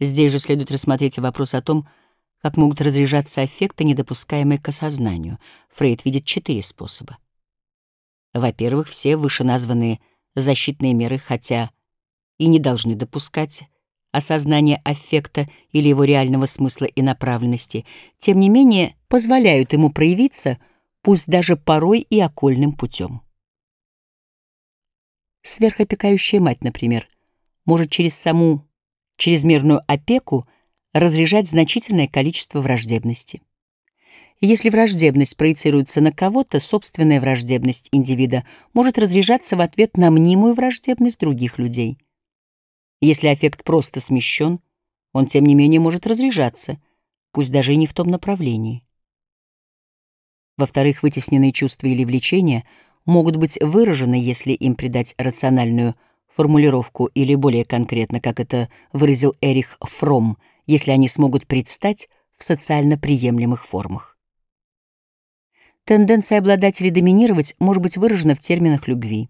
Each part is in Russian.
Здесь же следует рассмотреть вопрос о том, как могут разряжаться аффекты, недопускаемые к осознанию. Фрейд видит четыре способа. Во-первых, все вышеназванные защитные меры, хотя и не должны допускать осознания аффекта или его реального смысла и направленности, тем не менее позволяют ему проявиться, пусть даже порой и окольным путем. Сверхопекающая мать, например, может через саму чрезмерную опеку разряжать значительное количество враждебности. Если враждебность проецируется на кого-то, собственная враждебность индивида может разряжаться в ответ на мнимую враждебность других людей. Если аффект просто смещен, он, тем не менее, может разряжаться, пусть даже и не в том направлении. Во-вторых, вытесненные чувства или влечения могут быть выражены, если им придать рациональную формулировку или более конкретно, как это выразил Эрих Фромм, если они смогут предстать в социально приемлемых формах. Тенденция обладателей доминировать может быть выражена в терминах любви.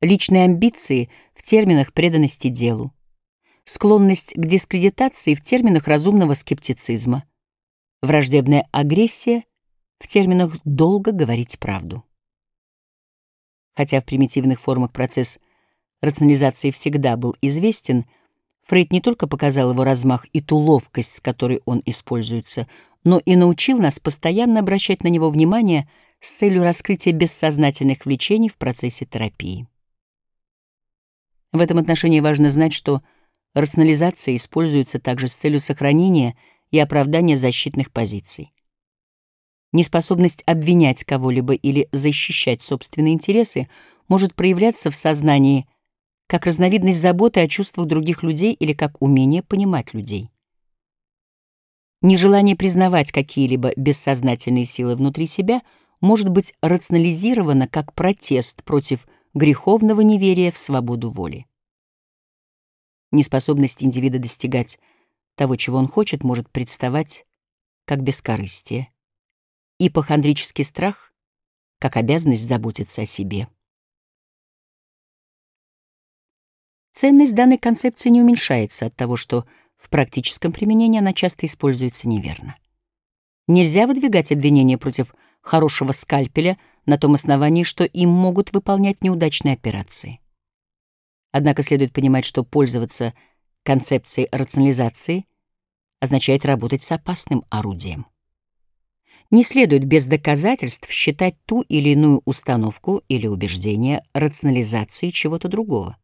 Личные амбиции в терминах преданности делу. Склонность к дискредитации в терминах разумного скептицизма. Враждебная агрессия в терминах «долго говорить правду». Хотя в примитивных формах процесс рационализации всегда был известен, Фрейд не только показал его размах и ту ловкость, с которой он используется, но и научил нас постоянно обращать на него внимание с целью раскрытия бессознательных влечений в процессе терапии. В этом отношении важно знать, что рационализация используется также с целью сохранения и оправдания защитных позиций. Неспособность обвинять кого-либо или защищать собственные интересы может проявляться в сознании как разновидность заботы о чувствах других людей или как умение понимать людей. Нежелание признавать какие-либо бессознательные силы внутри себя может быть рационализировано как протест против греховного неверия в свободу воли. Неспособность индивида достигать того, чего он хочет, может представать как бескорыстие, ипохондрический страх — как обязанность заботиться о себе. Ценность данной концепции не уменьшается от того, что в практическом применении она часто используется неверно. Нельзя выдвигать обвинения против хорошего скальпеля на том основании, что им могут выполнять неудачные операции. Однако следует понимать, что пользоваться концепцией рационализации означает работать с опасным орудием. Не следует без доказательств считать ту или иную установку или убеждение рационализацией чего-то другого.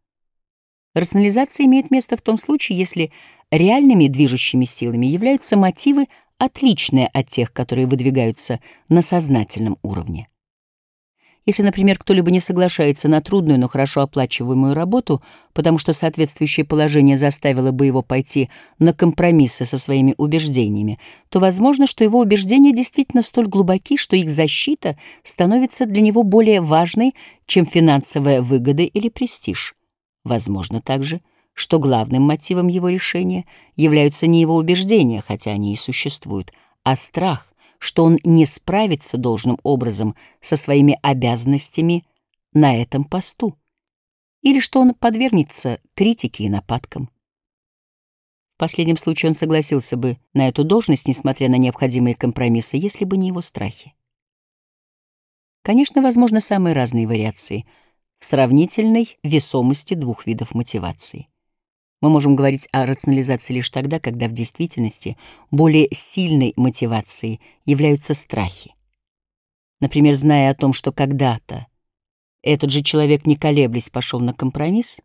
Рационализация имеет место в том случае, если реальными движущими силами являются мотивы, отличные от тех, которые выдвигаются на сознательном уровне. Если, например, кто-либо не соглашается на трудную, но хорошо оплачиваемую работу, потому что соответствующее положение заставило бы его пойти на компромиссы со своими убеждениями, то возможно, что его убеждения действительно столь глубоки, что их защита становится для него более важной, чем финансовая выгода или престиж. Возможно также, что главным мотивом его решения являются не его убеждения, хотя они и существуют, а страх, что он не справится должным образом со своими обязанностями на этом посту, или что он подвергнется критике и нападкам. В последнем случае он согласился бы на эту должность, несмотря на необходимые компромиссы, если бы не его страхи. Конечно, возможны самые разные вариации — в сравнительной весомости двух видов мотивации. Мы можем говорить о рационализации лишь тогда, когда в действительности более сильной мотивацией являются страхи. Например, зная о том, что когда-то этот же человек, не колеблясь, пошел на компромисс,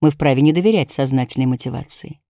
мы вправе не доверять сознательной мотивации.